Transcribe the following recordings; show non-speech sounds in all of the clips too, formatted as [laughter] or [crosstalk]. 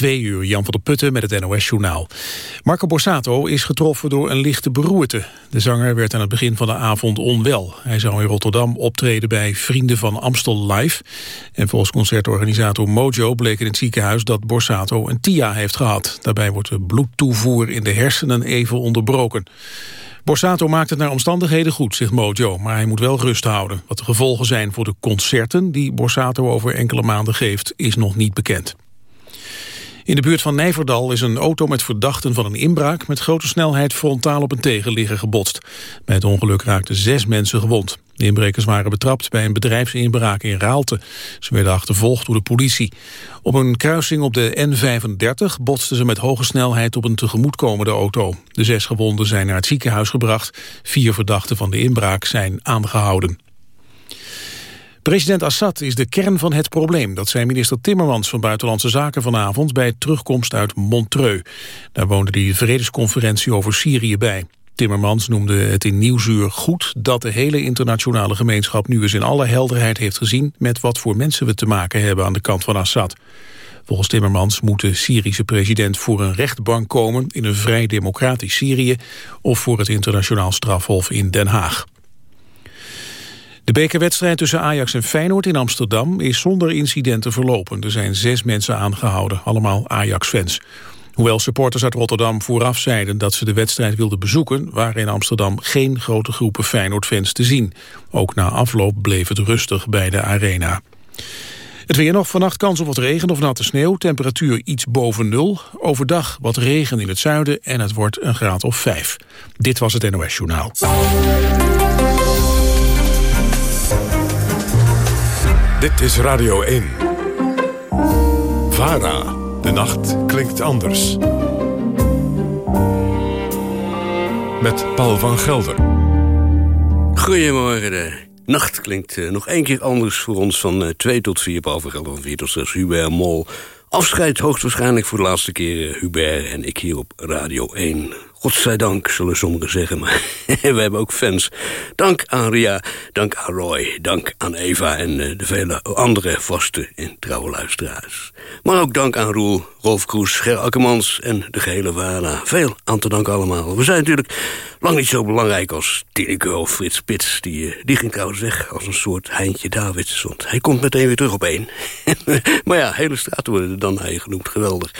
Twee uur, Jan van der Putten met het NOS-journaal. Marco Borsato is getroffen door een lichte beroerte. De zanger werd aan het begin van de avond onwel. Hij zou in Rotterdam optreden bij Vrienden van Amstel Live. En volgens concertorganisator Mojo bleek in het ziekenhuis dat Borsato een TIA heeft gehad. Daarbij wordt de bloedtoevoer in de hersenen even onderbroken. Borsato maakt het naar omstandigheden goed, zegt Mojo, maar hij moet wel rust houden. Wat de gevolgen zijn voor de concerten die Borsato over enkele maanden geeft, is nog niet bekend. In de buurt van Nijverdal is een auto met verdachten van een inbraak... met grote snelheid frontaal op een tegenligger gebotst. Bij het ongeluk raakten zes mensen gewond. De inbrekers waren betrapt bij een bedrijfsinbraak in Raalte. Ze werden achtervolgd door de politie. Op een kruising op de N35 botsten ze met hoge snelheid op een tegemoetkomende auto. De zes gewonden zijn naar het ziekenhuis gebracht. Vier verdachten van de inbraak zijn aangehouden. President Assad is de kern van het probleem. Dat zei minister Timmermans van Buitenlandse Zaken vanavond... bij terugkomst uit Montreux. Daar woonde die vredesconferentie over Syrië bij. Timmermans noemde het in Nieuwsuur goed dat de hele internationale gemeenschap nu eens in alle helderheid heeft gezien met wat voor mensen we te maken hebben aan de kant van Assad. Volgens Timmermans moet de Syrische president voor een rechtbank komen in een vrij democratisch Syrië of voor het internationaal strafhof in Den Haag. De bekerwedstrijd tussen Ajax en Feyenoord in Amsterdam is zonder incidenten verlopen. Er zijn zes mensen aangehouden, allemaal Ajax-fans. Hoewel supporters uit Rotterdam vooraf zeiden dat ze de wedstrijd wilden bezoeken... waren in Amsterdam geen grote groepen Feyenoord-fans te zien. Ook na afloop bleef het rustig bij de arena. Het weer nog, vannacht kans op wat regen of natte sneeuw. Temperatuur iets boven nul. Overdag wat regen in het zuiden en het wordt een graad of vijf. Dit was het NOS Journaal. Dit is Radio 1. VARA. De nacht klinkt anders. Met Paul van Gelder. Goedemorgen. De nacht klinkt uh, nog één keer anders voor ons van uh, 2 tot 4. Paul van Gelder van 4 tot 6. Hubert Mol. Afscheid hoogstwaarschijnlijk voor de laatste keer. Uh, Hubert en ik hier op Radio 1. Godzijdank, zullen sommigen zeggen, maar [laughs] we hebben ook fans. Dank aan Ria, dank aan Roy, dank aan Eva en uh, de vele andere vaste en trouwe luisteraars. Maar ook dank aan Roel, Rolf Kroes, Ger Akkermans en de gehele Wara. Veel aan te danken allemaal. We zijn natuurlijk lang niet zo belangrijk als Tineke of Frits Spits. Die, uh, die ging trouwens weg als een soort Heintje Davids. Want hij komt meteen weer terug op één. [laughs] maar ja, hele straten worden dan hij genoemd. Geweldig.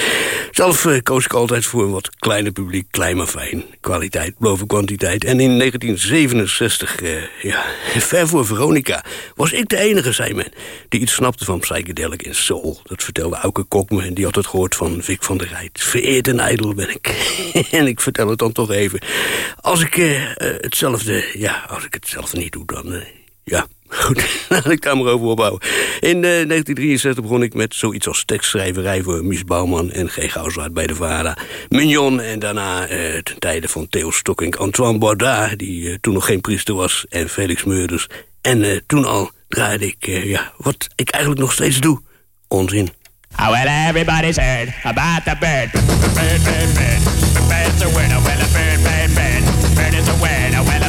Zelf uh, koos ik altijd voor een wat kleiner publiek, klein fijn. Kwaliteit boven kwantiteit. En in 1967, uh, ja, [laughs] ver voor Veronica, was ik de enige, zei men, die iets snapte van psychedelic in soul. Dat vertelde Auke Kok me en die had het gehoord van Vic van der Rijt. Vereerd en ijdel ben ik. [laughs] en ik vertel het dan toch even. Als ik uh, hetzelfde, ja, als ik hetzelfde niet doe, dan, ja... Goed, [laughs] laat ik daar maar over opbouwen. In uh, 1963 begon ik met zoiets als tekstschrijverij voor Mies Bouwman en G. Gouwzwaard bij de VARA. Mignon en daarna uh, ten tijde van Theo Stocking, Antoine Baudard, die uh, toen nog geen priester was, en Felix Meurders. En toen al draaide ik, ja, wat ik eigenlijk nog steeds doe. Onzin. Oh, well, everybody's heard about the bird. Bird, bird, bird. The bird's a winner. Well, a bird, bird, bird. Bird is a winner. Well,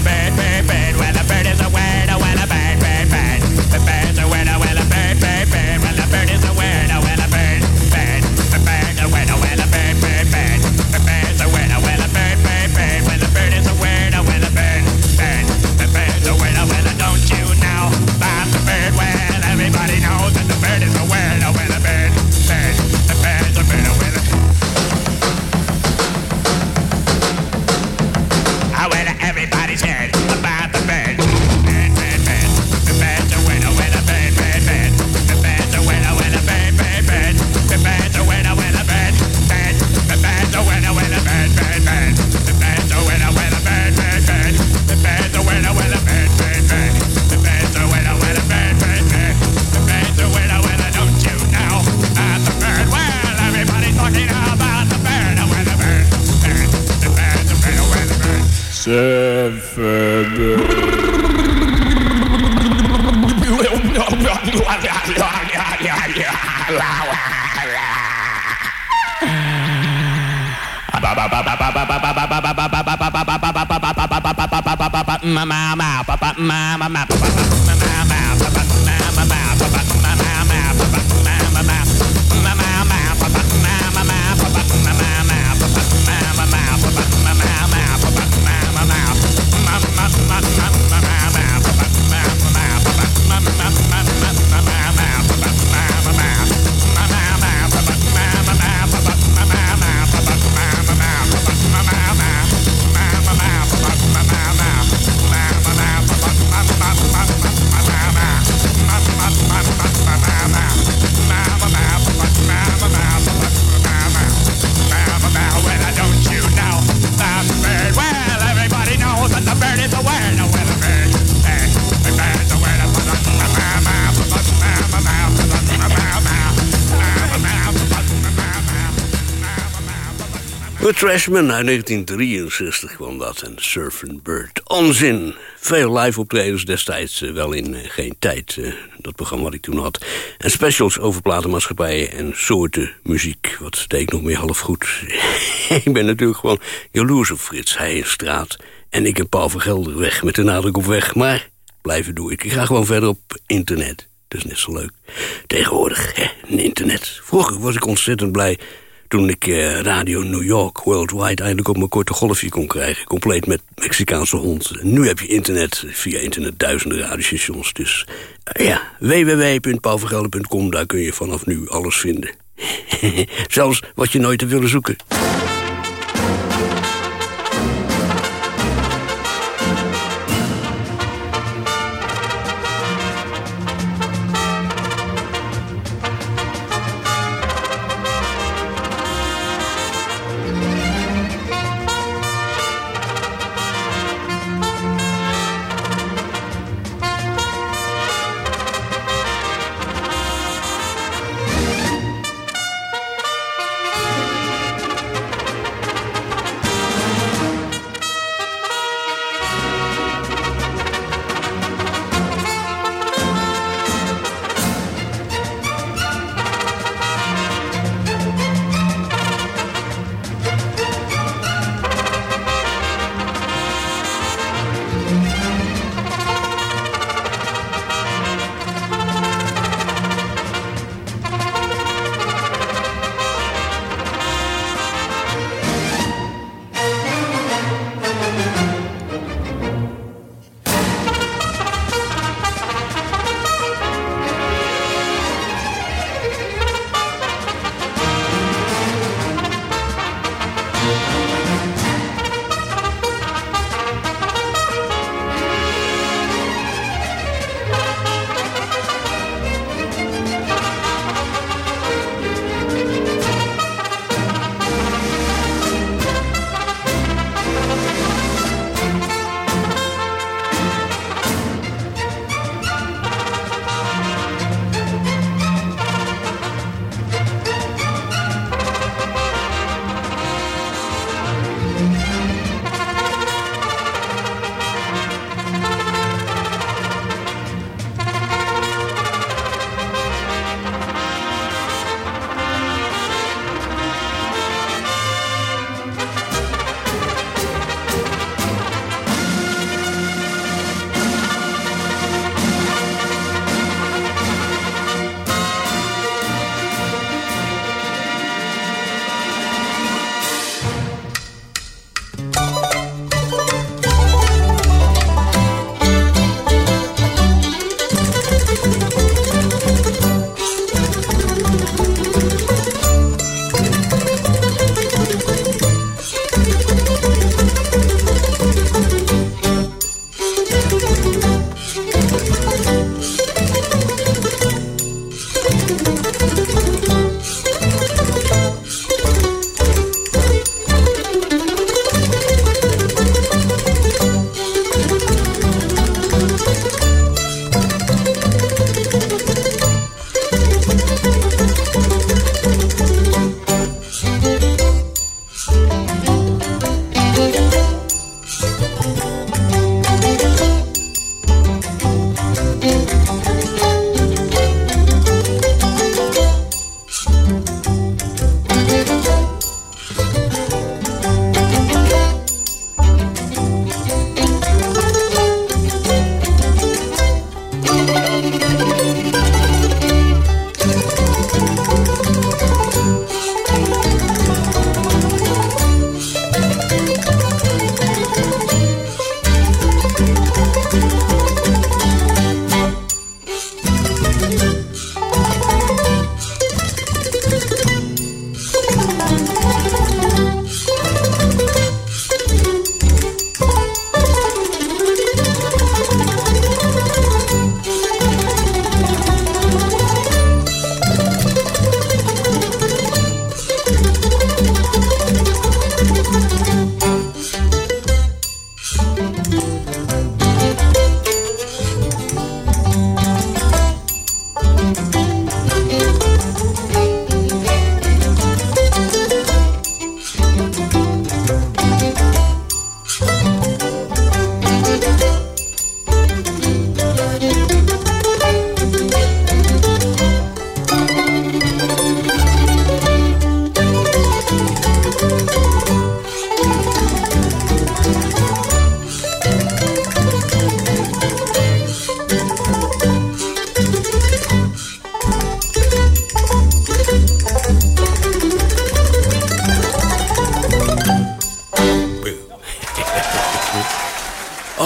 mama map. The Trashman uit 1963 kwam dat. En Surfing Bird. Onzin. Veel live optredens destijds. eh, wel in eh, geen tijd. eh, dat programma wat ik toen had. En specials over platenmaatschappijen en soorten muziek. Wat deed ik nog meer half goed. [laughs] ik ben natuurlijk gewoon jaloers op Frits. Hij in straat. En ik en Paul van Gelder weg. Met de nadruk op weg. Maar blijven doe ik. Ik ga gewoon verder op internet. Dat is net zo leuk. Tegenwoordig, hè, een internet. Vroeger was ik ontzettend blij toen ik eh, Radio New York Worldwide eindelijk op mijn korte golfje kon krijgen. Compleet met Mexicaanse hond. Nu heb je internet, via internet duizenden radiostations. Dus eh, ja, www.pauvergelder.com, daar kun je vanaf nu alles vinden. [laughs] Zelfs wat je nooit hebt willen zoeken.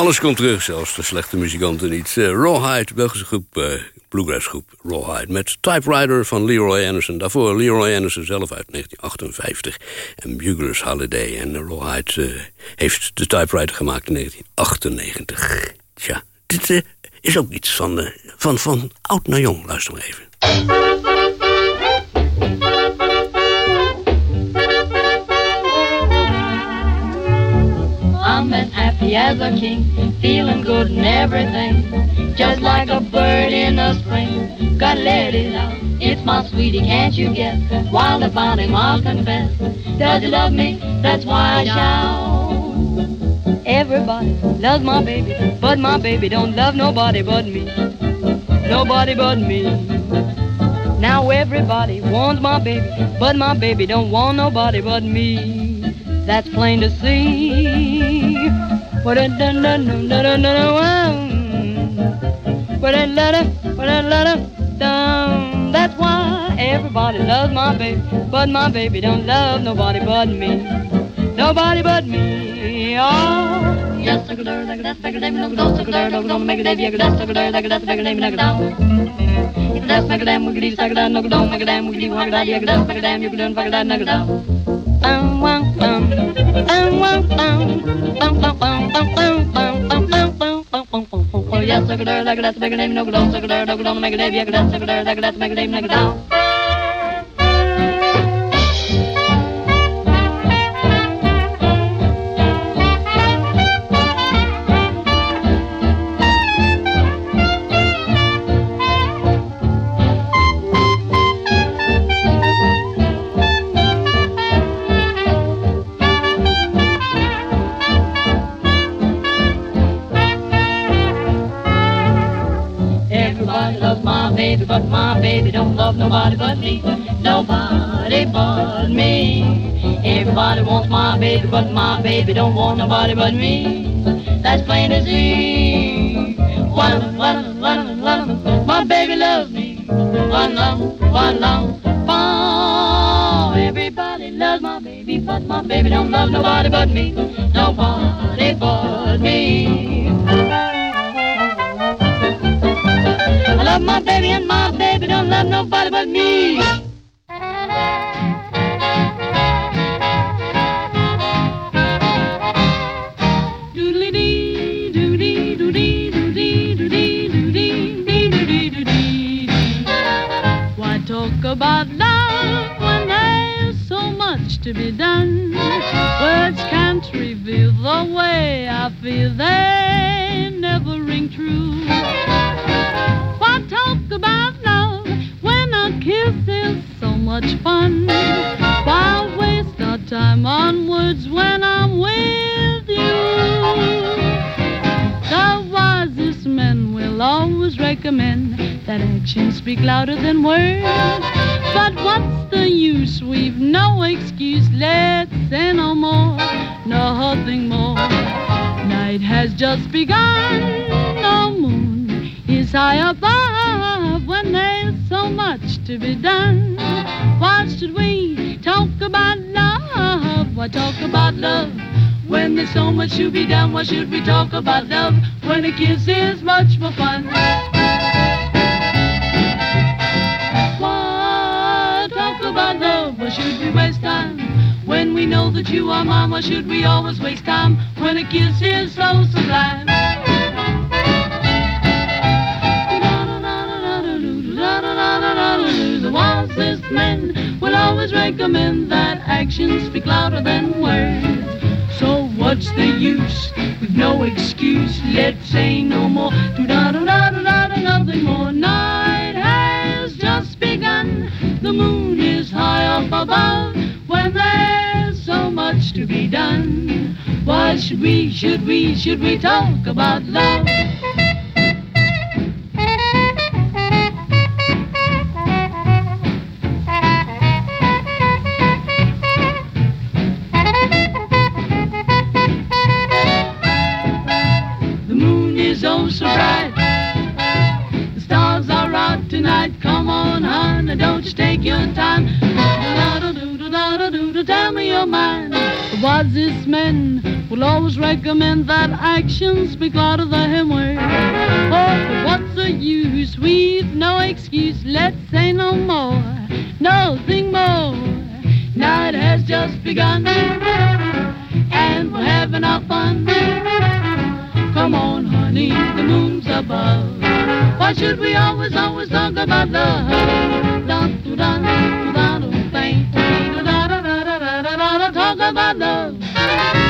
Alles komt terug, zelfs de slechte muzikanten niet. Uh, Rawhide, Belgische groep, uh, bluegrass groep Rawhide... met Typewriter van Leroy Anderson. Daarvoor Leroy Anderson zelf uit 1958. En Buglers Holiday. En Rawhide uh, heeft de Typewriter gemaakt in 1998. Tja, dit is ook iets van, van, van oud naar jong. Luister maar even. Happy as a king, feeling good and everything. Just like a bird in the spring, gotta let it out. It's my sweetie, can't you guess? While about him, I'll confess. Does he love me? That's why I shout. Everybody loves my baby, but my baby don't love nobody but me. Nobody but me. Now everybody wants my baby, but my baby don't want nobody but me that's plain to see. That's why everybody loves my baby, but my baby don't love nobody but me. Nobody but me. Oh. Yes, sugar dur, like that's bigger name, no go, sugar dur, no go, make a day, yeah, that's sugar dur, like that's bigger name, no go. That's make a damn wiggity, sugar dur, no go, make a damn wiggity, wag that, yeah, that's make a damn, you can do, fuck that, no go. Yes, sugar, like that's bigger name, no good, sugar, no good, make a day, yeah, sugar, like that's a day, make it down. Baby don't love nobody but me. Nobody but me. Everybody wants my baby, but my baby don't want nobody but me. That's plain as see. One, one, one, one, my baby loves me. One long, one long, one. Oh, everybody loves my baby, but my baby don't love nobody but me. Nobody but me. Love my baby and my baby don't love nobody but me. Why talk about love when there's so much to be done? Words can't reveal the way I feel, they never ring true much fun. Why waste our time on words when I'm with you? The wisest men will always recommend that actions speak louder than words. But what's the use? We've no excuse. Let's say no more, nothing more. Night has just begun. No moon is high above to be done. Why should we talk about love? Why talk about love? When there's so much to be done, why should we talk about love? When a kiss is much more fun. Why talk about love? Why should we waste time? When we know that you are mine, why should we always waste time? When a kiss is so sublime. Men will always recommend that actions speak louder than words. So what's the use? With no excuse, let's say no more. Do da da da da da nothing more. Night has just begun. The moon is high up above. When there's so much to be done, why should we, should we, should we talk about love? Was this men will always recommend that actions speak louder than him way. Oh, what's the use? We've no excuse. Let's say no more, nothing more. Now it has just begun, and we're having our fun. Come on, honey, the moon's above. Why should we always, always talk about love? Dun, dun, dun, dun, dun, dun, dun, dun, dun, dun, dun, dun, talk about Thank you.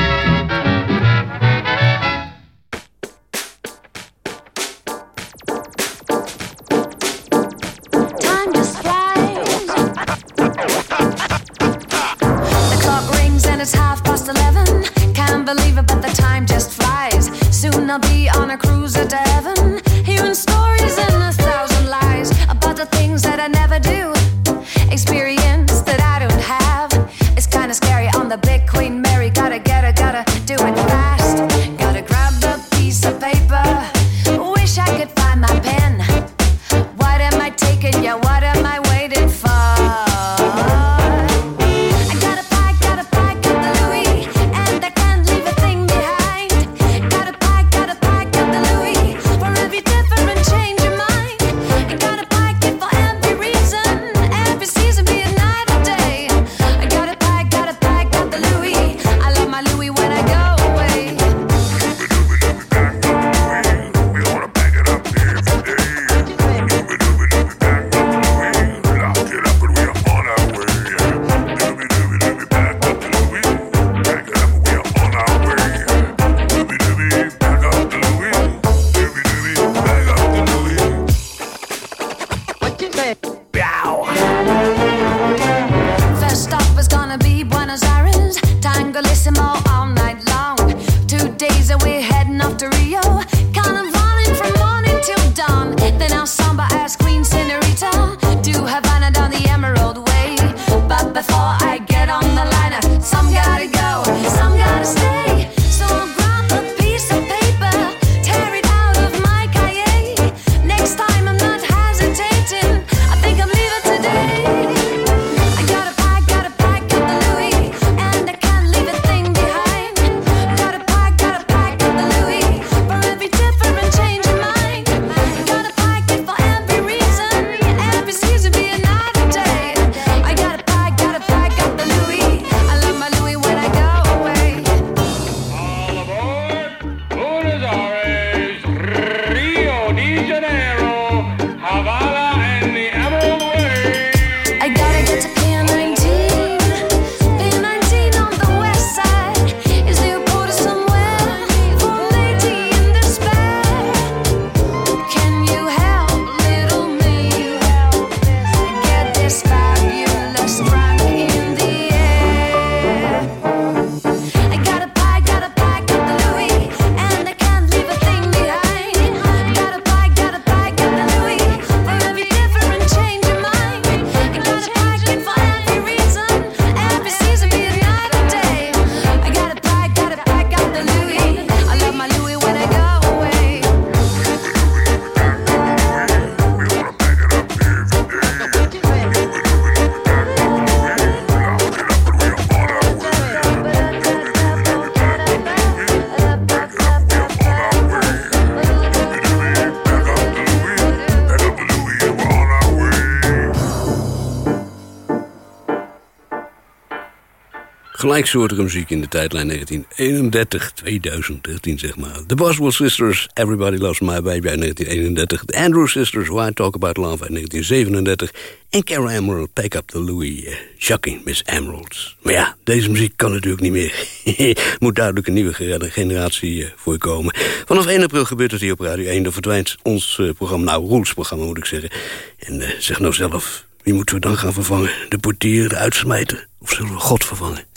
Gelijksoortige muziek in de tijdlijn 1931, 2013 zeg maar. The Boswell Sisters, Everybody Loves My Baby uit 1931. The Andrew Sisters, Why Talk About Love uit 1937. En Carol Emerald, Pick Up the Louis, Shocking Miss Emeralds. Maar ja, deze muziek kan natuurlijk niet meer. [laughs] Moet duidelijk een nieuwe generatie uh, voorkomen. Vanaf 1 april gebeurt het hier op Radio 1. Dan verdwijnt ons uh, programma, nou Roels programma moet ik zeggen. En uh, zeg nou zelf, wie moeten we dan gaan vervangen? De portier, de uitsmijter? Of zullen we God vervangen?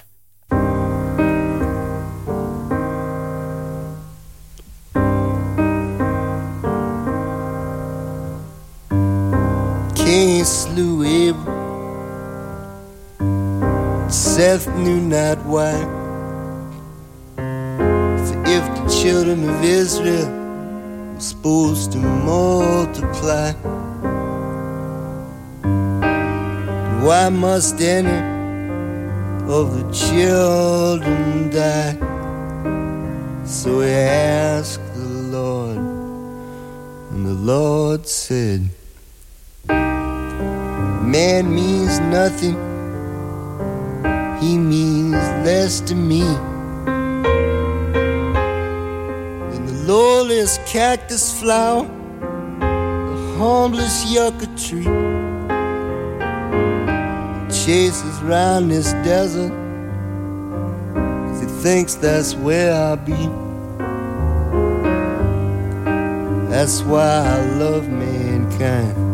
Slew Abel. Seth knew not why. For if the children of Israel were supposed to multiply, why must any of the children die. So he asked the Lord, and the Lord said, Man means nothing, he means less to me than the lowliest cactus flower, the humblest yucca tree chases round this desert. 'cause He thinks that's where I'll be. That's why I love mankind.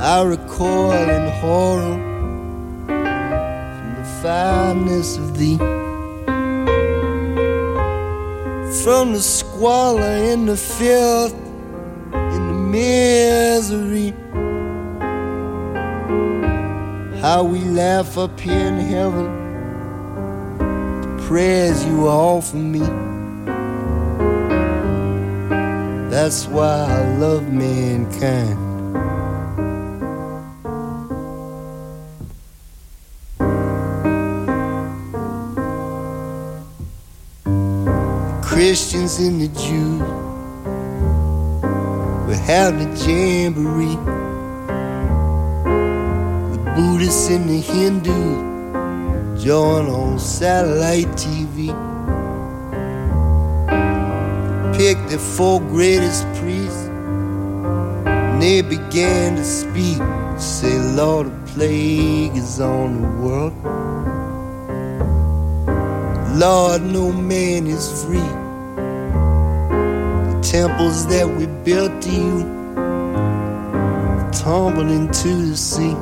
I recoil in horror from the fineness of thee. From the squalor and the filth and the misery. How we laugh up here in heaven, the prayers you offer me. That's why I love mankind. Christians and the Jews We'll have the jamboree. The Buddhists and the Hindus join on satellite TV. Pick the four greatest priests, and they began to speak. Say, Lord, the plague is on the world. Lord, no man is free temples that we built to you tumble into the sea.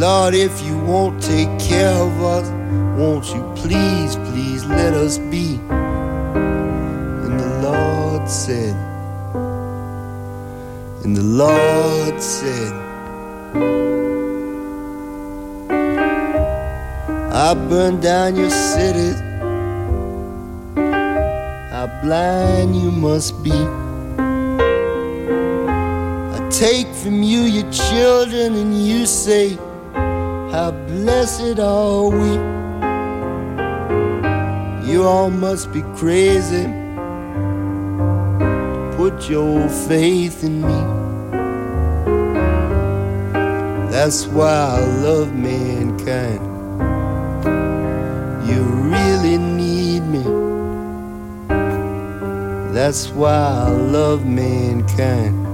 Lord, if you won't take care of us, won't you please, please let us be? And the Lord said, and the Lord said, I burned down your cities how blind you must be. I take from you your children, and you say, How blessed are we. You all must be crazy. to Put your faith in me. That's why I love mankind. That's why I love mankind.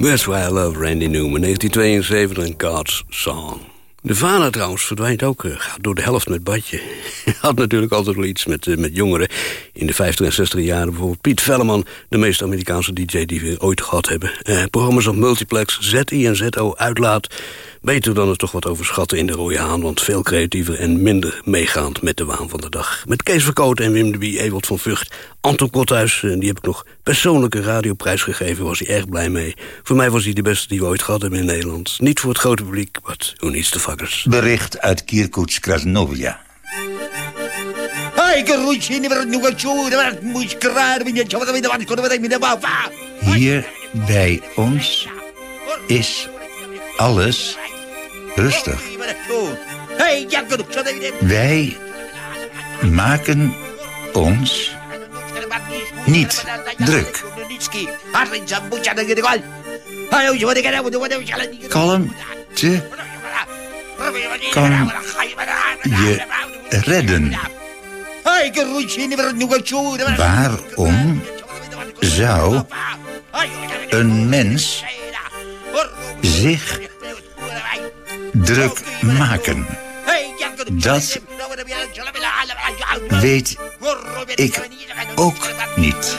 That's why I love Randy Newman, 1972 en God's Song. De vader trouwens verdwijnt ook, eh, gaat door de helft met badje. [laughs] Had natuurlijk altijd wel iets met, eh, met jongeren. In de 50 en 60 jaren bijvoorbeeld Piet Velleman... de meest Amerikaanse DJ die we ooit gehad hebben. Eh, programma's op multiplex, ZI en ZO uitlaat... Beter dan het toch wat overschatten in de rode haan... want veel creatiever en minder meegaand met de waan van de dag. Met Kees Verkoten en Wim de Bie, Ewald van Vught... Anton Kothuis, eh, die heb ik nog persoonlijke radioprijs gegeven... was hij erg blij mee. Voor mij was hij de beste die we ooit gehad hebben in Nederland. Niet voor het grote publiek, but who needs the fuckers. Bericht uit Kirkutsk, Krasnovia. Hier bij ons is alles rustig. Wij maken ons niet druk. Kalmte kan je redden. Waarom zou een mens zich druk maken? Dat weet ik ook niet.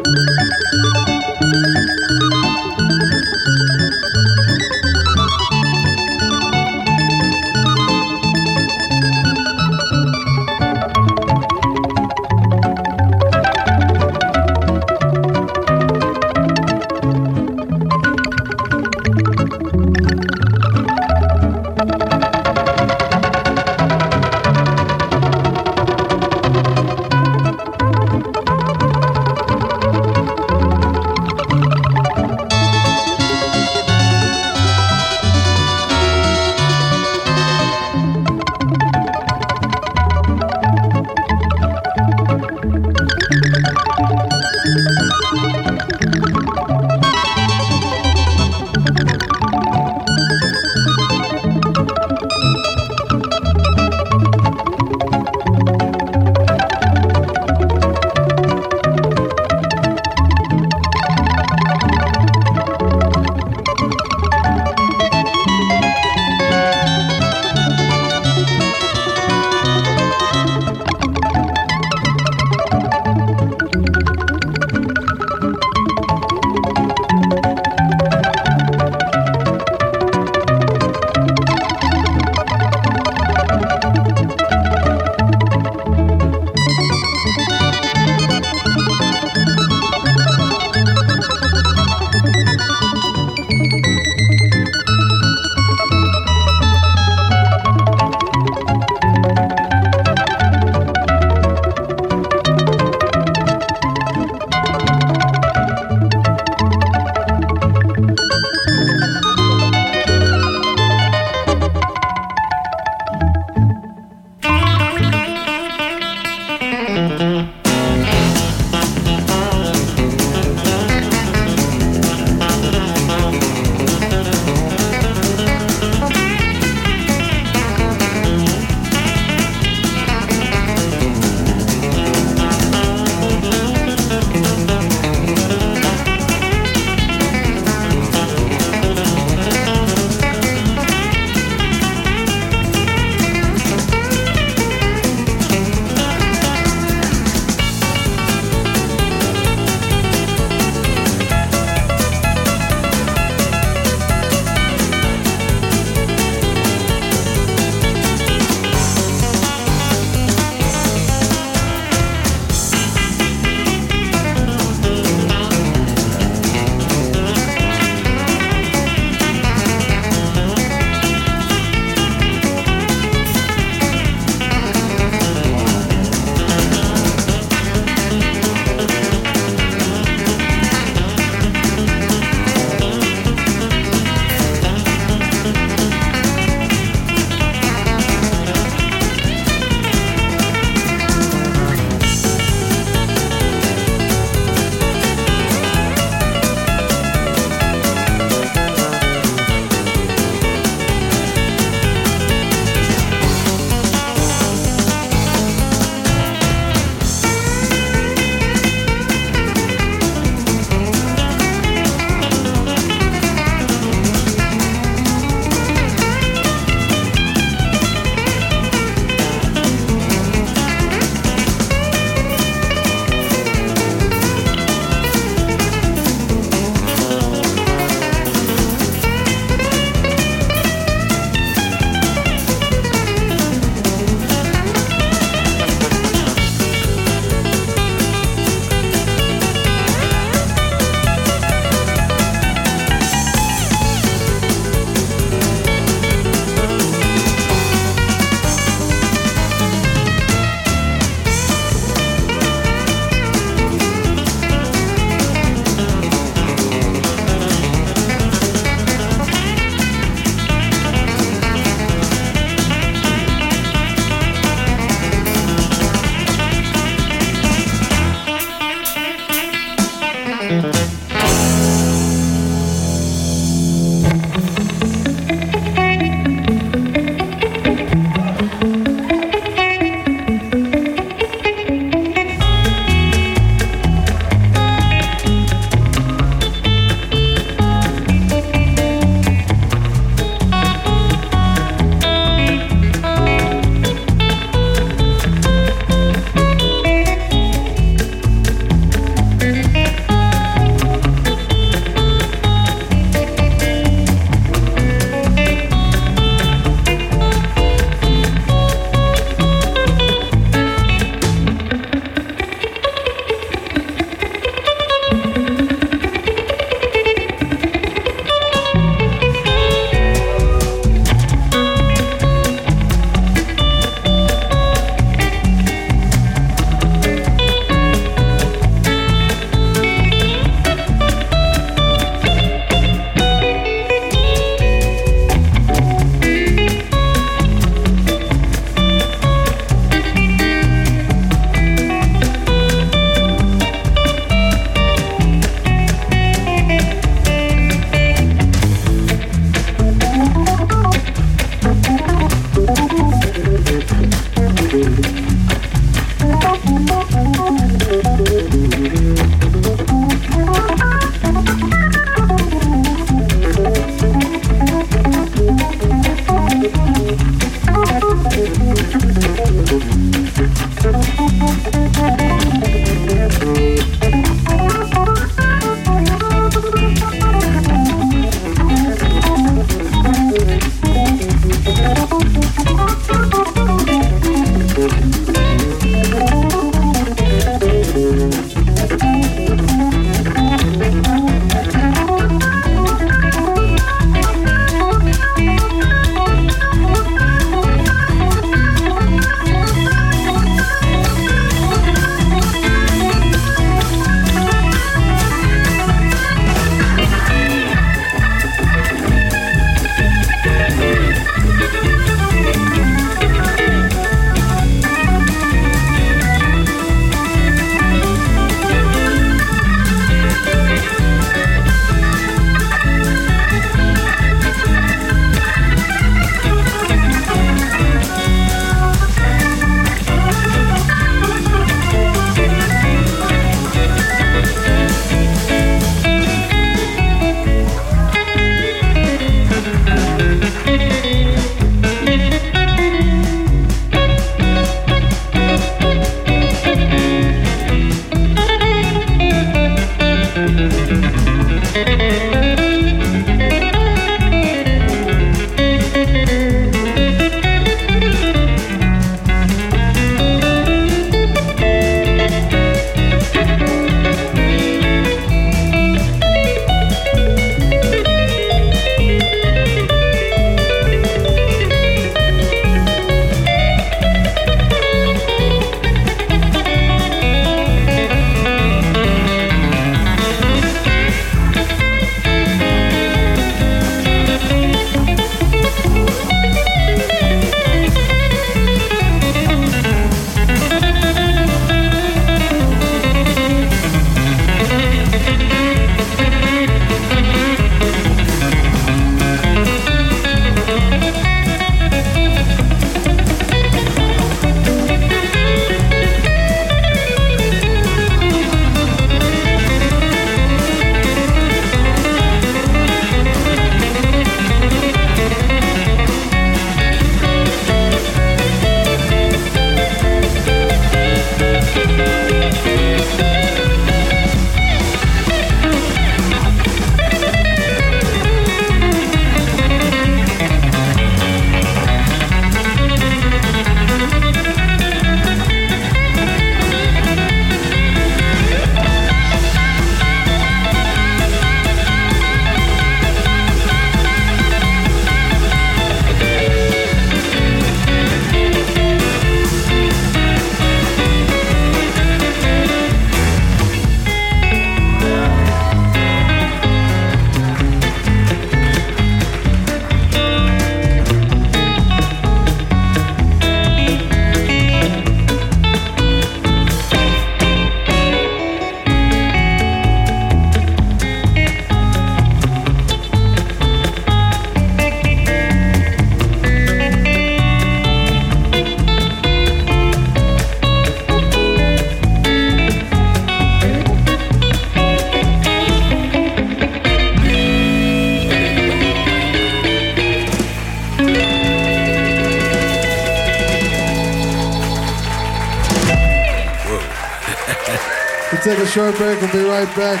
Short break. We'll be right back.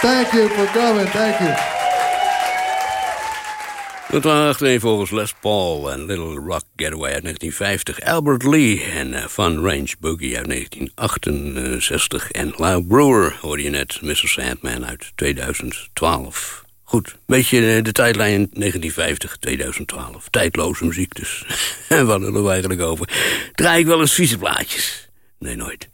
Thank you for coming. Thank you. Dat waren achtereenvolgens Les Paul en Little Rock Getaway uit 1950. Albert Lee en uh, Fun Range Boogie uit 1968. En Lyle Brewer hoorde je net, Mr. Sandman uit 2012. Goed, beetje uh, de tijdlijn 1950, 2012. Tijdloze muziek dus. [laughs] En hadden we eigenlijk over? Draai ik wel eens vieze plaatjes? Nee, nooit.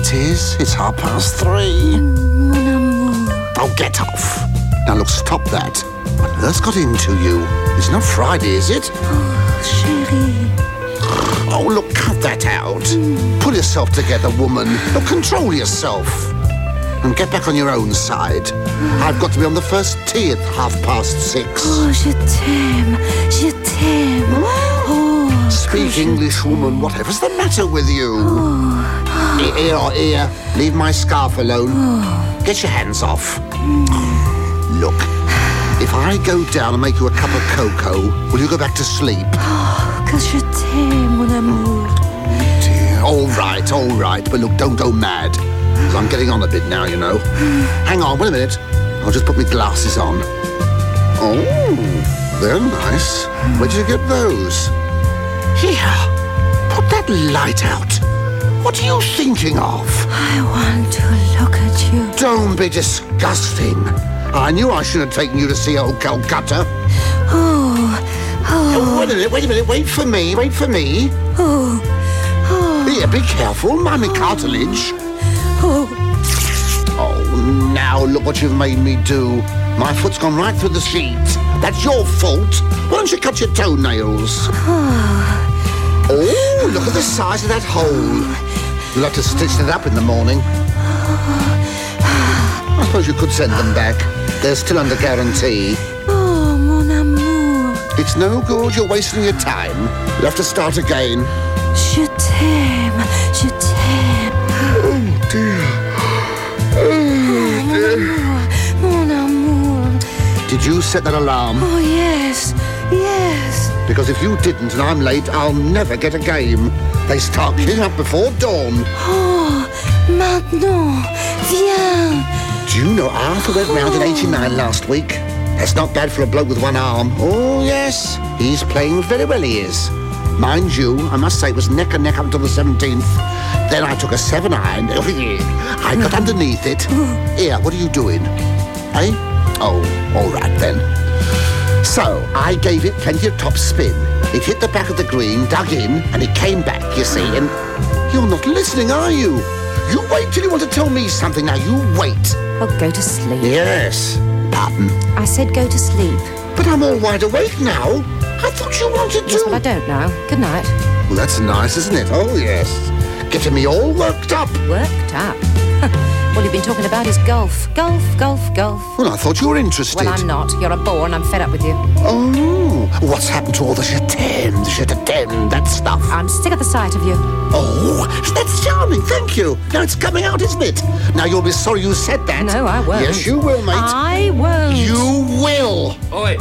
It is? It's half past three. Amour. Oh, get off. Now, look, stop that. What on earth's got into you? It's not Friday, is it? Chérie. Oh, look, cut that out. Pull yourself together, woman. Look, control yourself. And get back on your own side. I've got to be on the first tee at half past six. Oh, je t'aime. Je t'aime. Oh. Speak English, woman. Whatever's the matter with you? Oh. Here or here. Leave my scarf alone. Oh. Get your hands off. Look, if I go down and make you a cup of cocoa, will you go back to sleep? [gasps] Que je t'aime, mon amour. Dear. All right, all right. But look, don't go mad. 'Cause I'm getting on a bit now, you know. Hang on, wait a minute. I'll just put my glasses on. Oh, they're nice. Where did you get those? Here, put that light out. What are you thinking of? I want to look at you. Don't be disgusting. I knew I should have taken you to see old Calcutta. Oh. Oh. Wait a minute, wait a minute, wait for me, wait for me. Oh. Oh. Here, be careful, mind me cartilage. Oh. Oh, now look what you've made me do. My foot's gone right through the sheet. That's your fault. Why don't you cut your toenails? Oh, oh look at the size of that hole. You'll have to stitch it up in the morning. Oh. I suppose you could send them back. They're still under guarantee. Oh. It's no good. You're wasting your time. You'll have to start again. Je t'aime. Je t'aime. Oh, dear. Oh, mon amour. Mon amour. Did you set that alarm? Oh, yes. Yes. Because if you didn't and I'm late, I'll never get a game. They start getting up before dawn. Oh, maintenant. Viens. Do you know Arthur went round in 89 last week? That's not bad for a bloke with one arm. Oh, yes. He's playing very well, he is. Mind you, I must say it was neck and neck up until the 17th. Then I took a seven iron. I got underneath it. [laughs] Here, what are you doing? Eh? Oh, all right then. So, I gave it plenty of top spin. It hit the back of the green, dug in, and it came back, you see, and... You're not listening, are you? You wait till you want to tell me something. Now, you wait. Oh, go to sleep. Yes. Pardon? I said go to sleep. But I'm all wide awake now. I thought you wanted to... Yes, but I don't now. Good night. Well, that's nice, isn't it? Oh, yes. Getting me all worked up. Worked up? [laughs] All you've been talking about is golf. Golf, golf, golf. Well, I thought you were interested. Well, I'm not. You're a bore and I'm fed up with you. Oh, what's happened to all the chatem, the chatem, that stuff? I'm sick of the sight of you. Oh, that's charming, thank you. Now it's coming out, isn't it? Now you'll be sorry you said that. No, I won't. Yes, you will, mate. I won't. You will. Oi,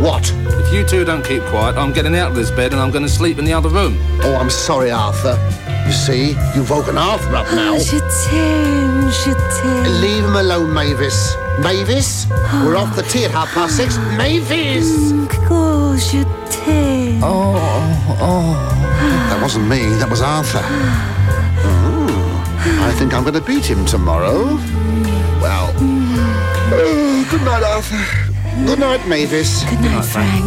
What? if you two don't keep quiet, I'm getting out of this bed and I'm going to sleep in the other room. Oh, I'm sorry, Arthur. You see, you've woken Arthur up now. Je t'aime. Je t'aime. Leave him alone, Mavis. Mavis, we're off the tee at half past six. Mavis! Oh. Oh, oh. That wasn't me, that was Arthur. Oh, I think I'm going to beat him tomorrow. Well, oh, good night, Arthur. Good night, Mavis. Good night, Frank.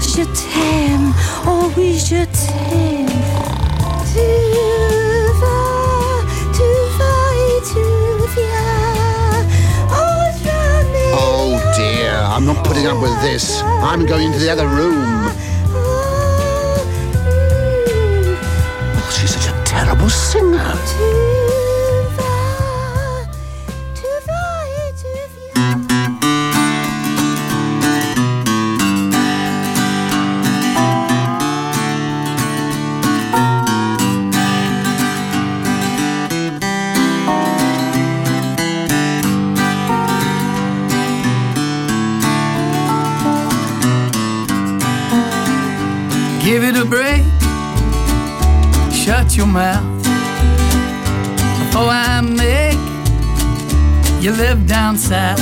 Je t'aime. Oh oui, je putting up with this. I'm going into the other room. Oh, she's such a terrible singer. Your mouth before I make you live down south.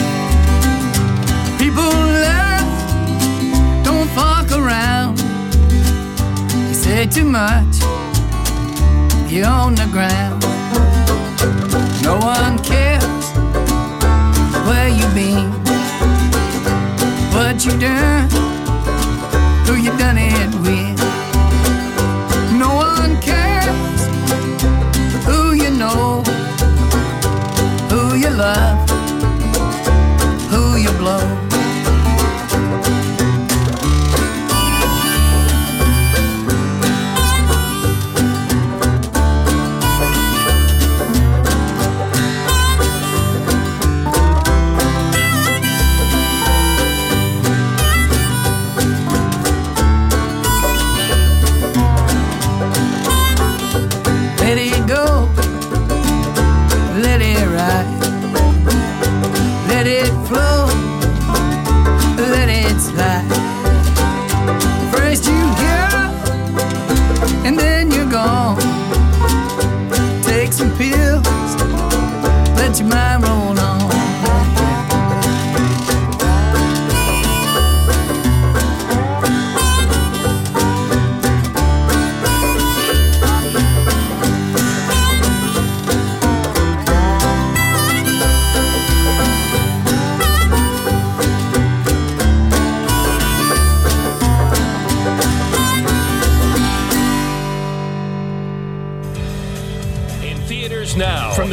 People love, don't fuck around. You say too much, you're on the ground. No one cares where you been, what you done, who you done it with.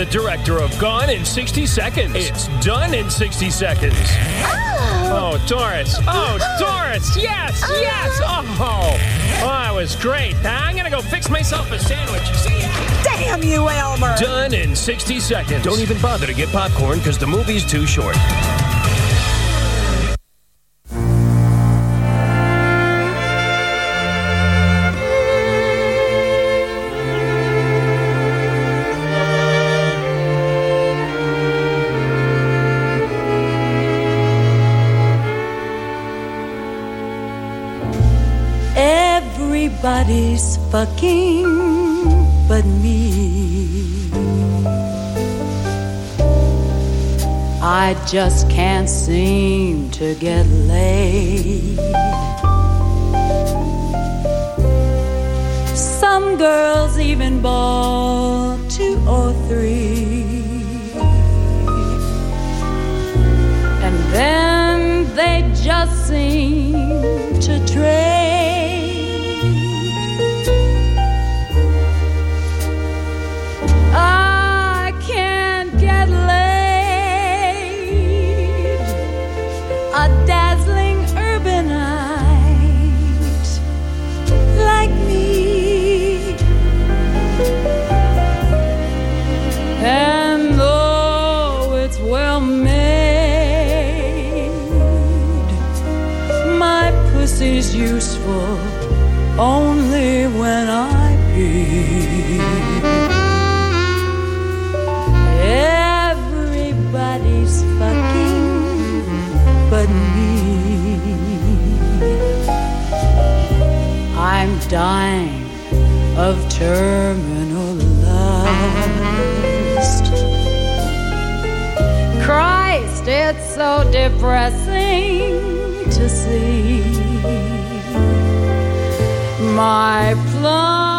The director of Gone in 60 Seconds. It's done in 60 seconds. Oh, oh Doris. Oh, Doris. Yes, yes. Uh. Oh, oh, that was great. I'm going to go fix myself a sandwich. See ya. Damn you, Elmer! Done in 60 seconds. Don't even bother to get popcorn because the movie's too short. Everybody's fucking but me. I just can't seem to get laid. Some girls even bought two or three. And then they just seem to trade. Only when I pee. Everybody's fucking but me. I'm dying of terminal lust. Christ, it's so depressing to see my plumbing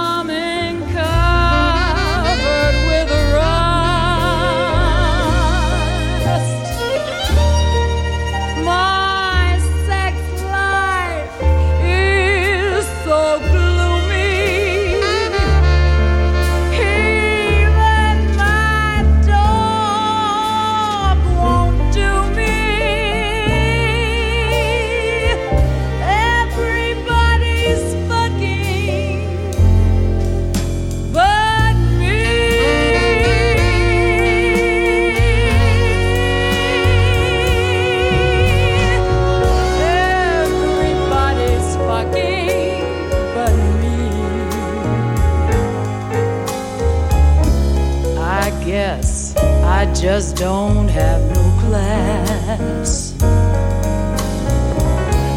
just don't have no class.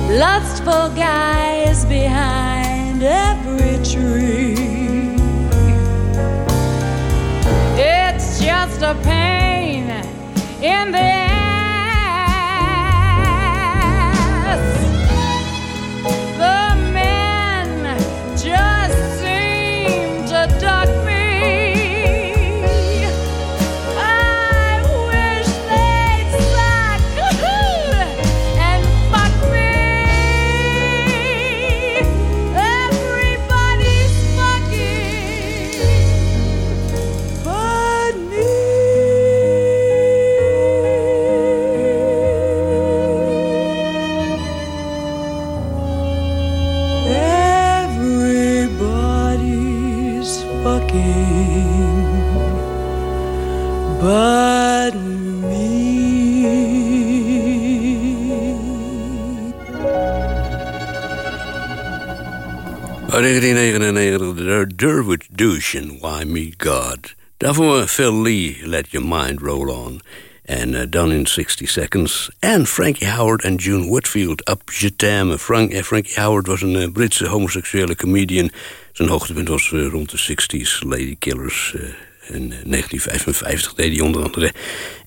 Lustful guys behind every tree. It's just a pain in the 1999, de Durwood Douche en Why Me God. Daarvoor Phil Lee, Let Your Mind Roll On. En uh, Done in 60 Seconds. En Frankie Howard en June Whitfield, Up Je T'aime. Frank, eh, Frankie Howard was een eh, Britse homoseksuele comedian. Zijn hoogtepunt was rond de 60s, Lady Killers. in 1955 deed hij onder andere.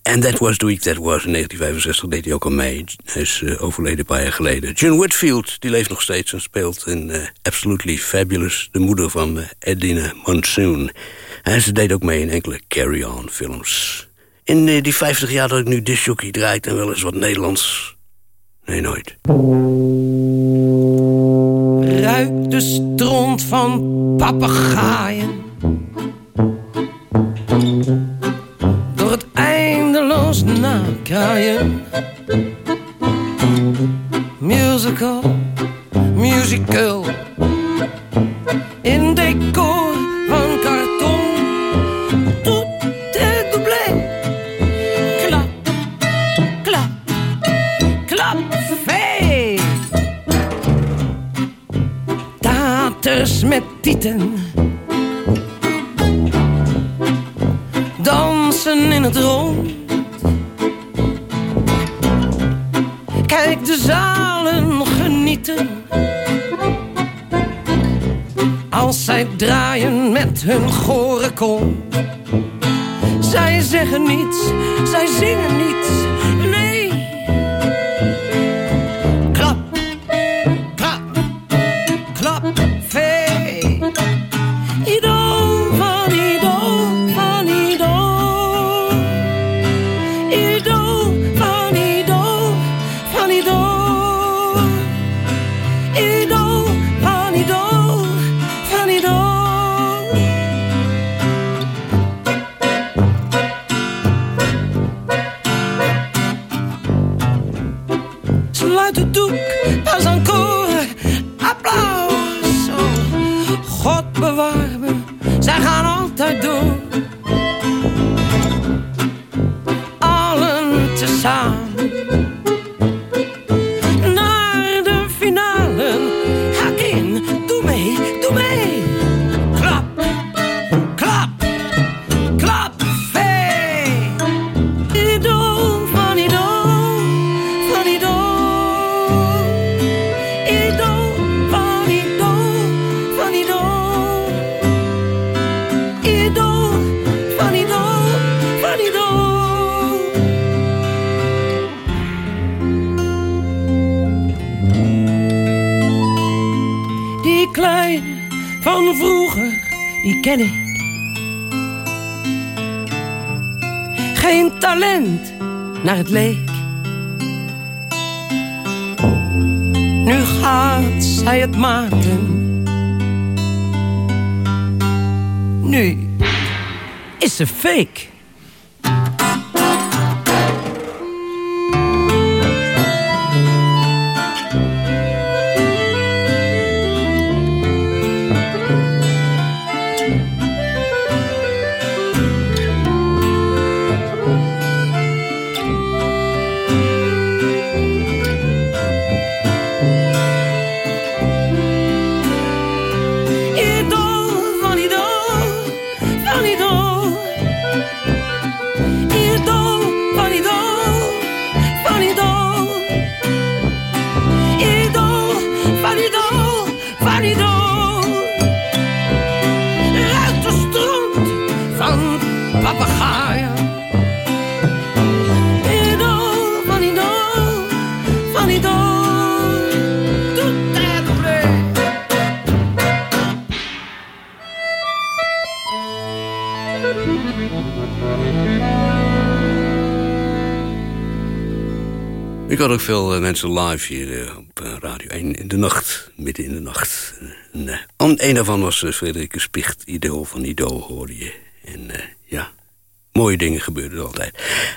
En That Was The Week That Was in 1965 deed hij ook al mee. Hij is eh, overleden een paar jaar geleden. June Whitfield, die leeft nog steeds en speelt in eh, Absolutely Fabulous... de moeder van eh, Edina Monsoon. En ze deed ook mee in enkele carry-on films. In die 50 jaar dat ik nu discjockey draait en wel eens wat Nederlands... Nee, nooit. Ruik de stront van papegaaien. Het eindeloos nakraaien. Musical, musical. In decor van karton. Tout est doublé. Klap, klap, klap, vee. Taters met tieten. Dansen in het rond. Kijk de zalen genieten. Als zij draaien met hun gore kont. Zij zeggen niets, zij zingen niets. Het leek. Nu gaat zij het maken. Nu is ze fake. Ik had ook veel eh, mensen live hier eh, op eh, Radio 1 in de nacht, midden in de nacht. En, een daarvan was uh, Frederike Spicht, idool van Ido, hoorde je. En ja, mooie dingen gebeurden altijd.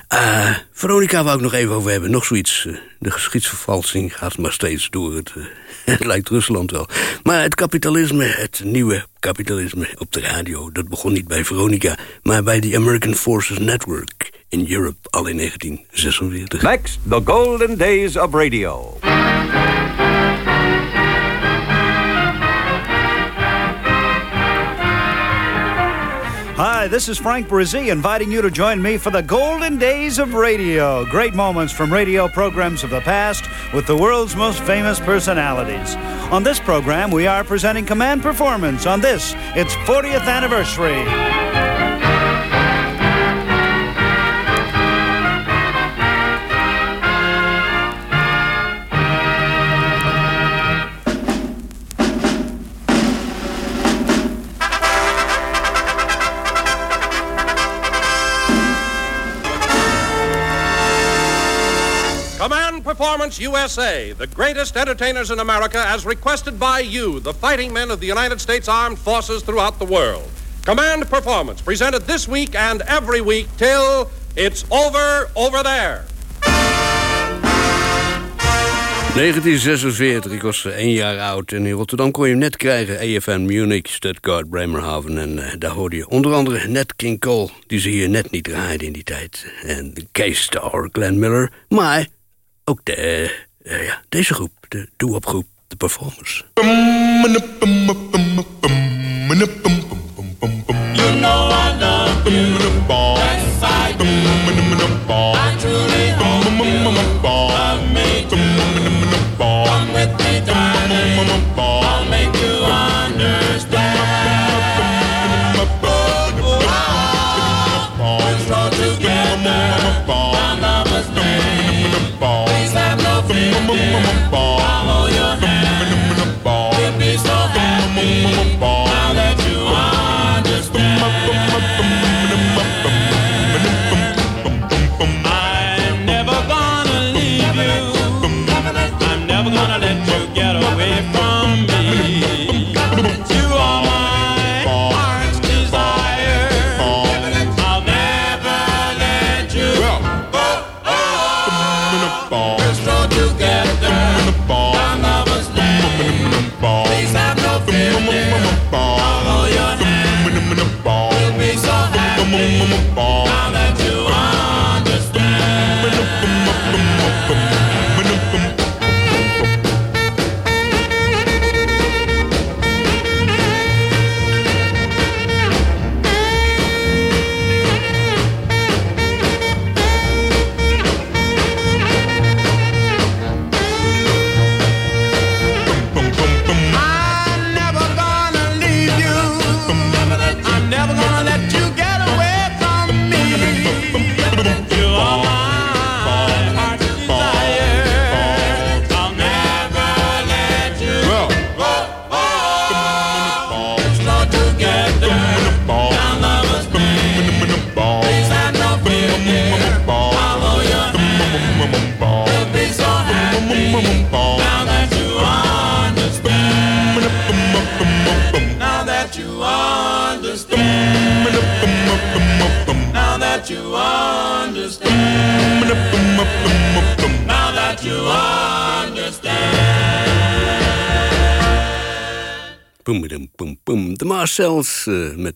Eh, Veronica wou ik nog even over hebben. Nog zoiets. de geschiedsvervalsing gaat maar steeds door. Het, [laughs] het lijkt Rusland wel. Maar het kapitalisme, het nieuwe kapitalisme op de radio... dat begon niet bij Veronica, maar bij de American Forces Network... in Europe, al in 1946. Next, the golden days of radio. Hi, this is Frank Bresee inviting you to join me for the golden days of radio. Great moments from radio programs of the past with the world's most famous personalities. On this program, we are presenting Command Performance on this, its 40th anniversary. USA, the greatest entertainers in America, as requested by you, the fighting men of the United States Armed Forces throughout the world. Command Performance, presented this week and every week till it's over, over there. 1946, ik was eh, één jaar oud en in Rotterdam kon je hem net krijgen. EFN Munich, Stuttgart, Bremerhaven en eh, daar hoorde je onder andere net King Cole... die ze hier net niet draaiden in die tijd. En de K-Star, Glenn Miller, maar ook de, eh, ja, deze groep, de doo-wop groep, de Performers. You know I love you.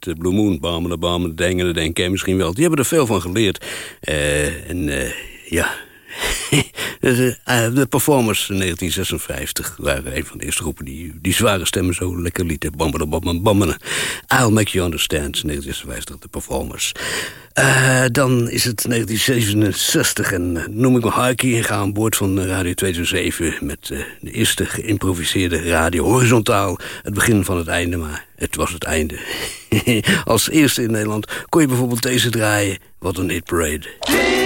De Blue Moon, Bamele, Bamele, Dengelen, denk je misschien wel. Die hebben er veel van geleerd. Eh, en eh, ja, de, eh, de performers in 1956 waren een van de eerste groepen die, die zware stemmen zo lekker lieten. Bammelen, bammelen, bammelen. I'll make you understand, 1956, de performers. Eh, dan is het 1967 en eh, noem ik me Harky en ga aan boord van eh, Radio 227 met eh, de eerste geïmproviseerde radio horizontaal. Het begin van het einde, maar het was het einde. [laughs] Als eerste in Nederland kon je bijvoorbeeld deze draaien. Wat een hitparade.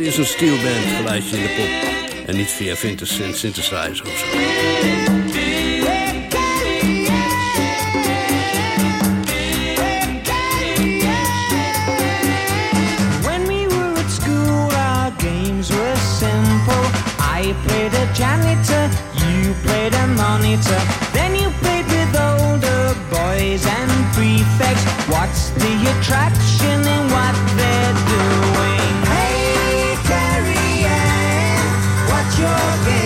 is een steelband geluidje in de pop. En niet via synthesizer synthesizer of zo. When we were at school, our games were simple. I played a janitor, you played a monitor. Then you played with older boys and prefects. What's the attraction in what they're doing? your game.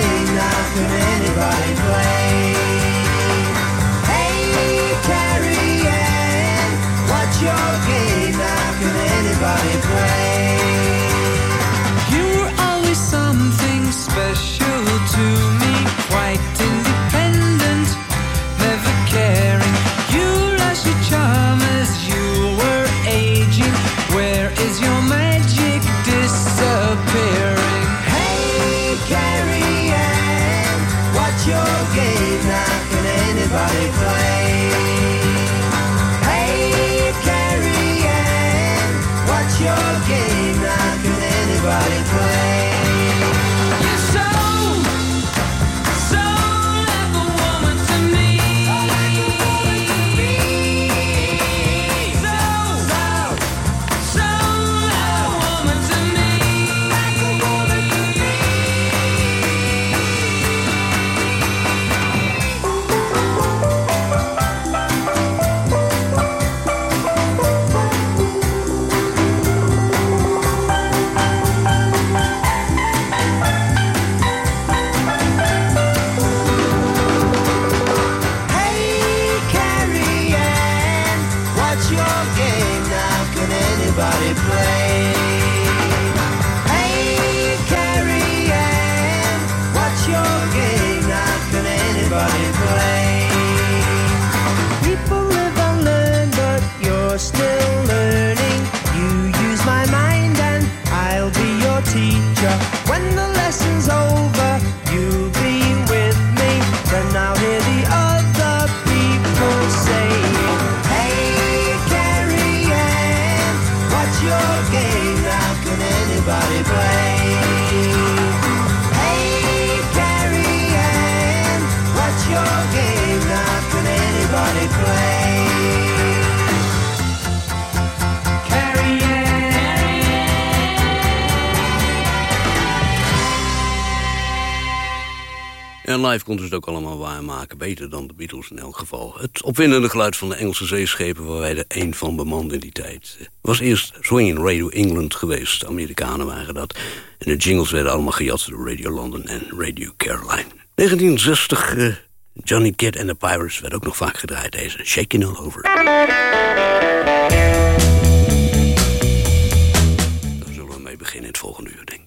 live konden ze het ook allemaal waarmaken. Beter dan de Beatles in elk geval. Het opwindende geluid van de Engelse zeeschepen... waar wij er één van bemanden in die tijd. Eh, was eerst Swingin' Radio England geweest. De Amerikanen waren dat. En de jingles werden allemaal gejat door Radio London en Radio Caroline. 1960, eh, Johnny Kidd and the Pirates werd ook nog vaak gedraaid. Deze Shaking All Over. Daar zullen we mee beginnen in het volgende uur, denk ik.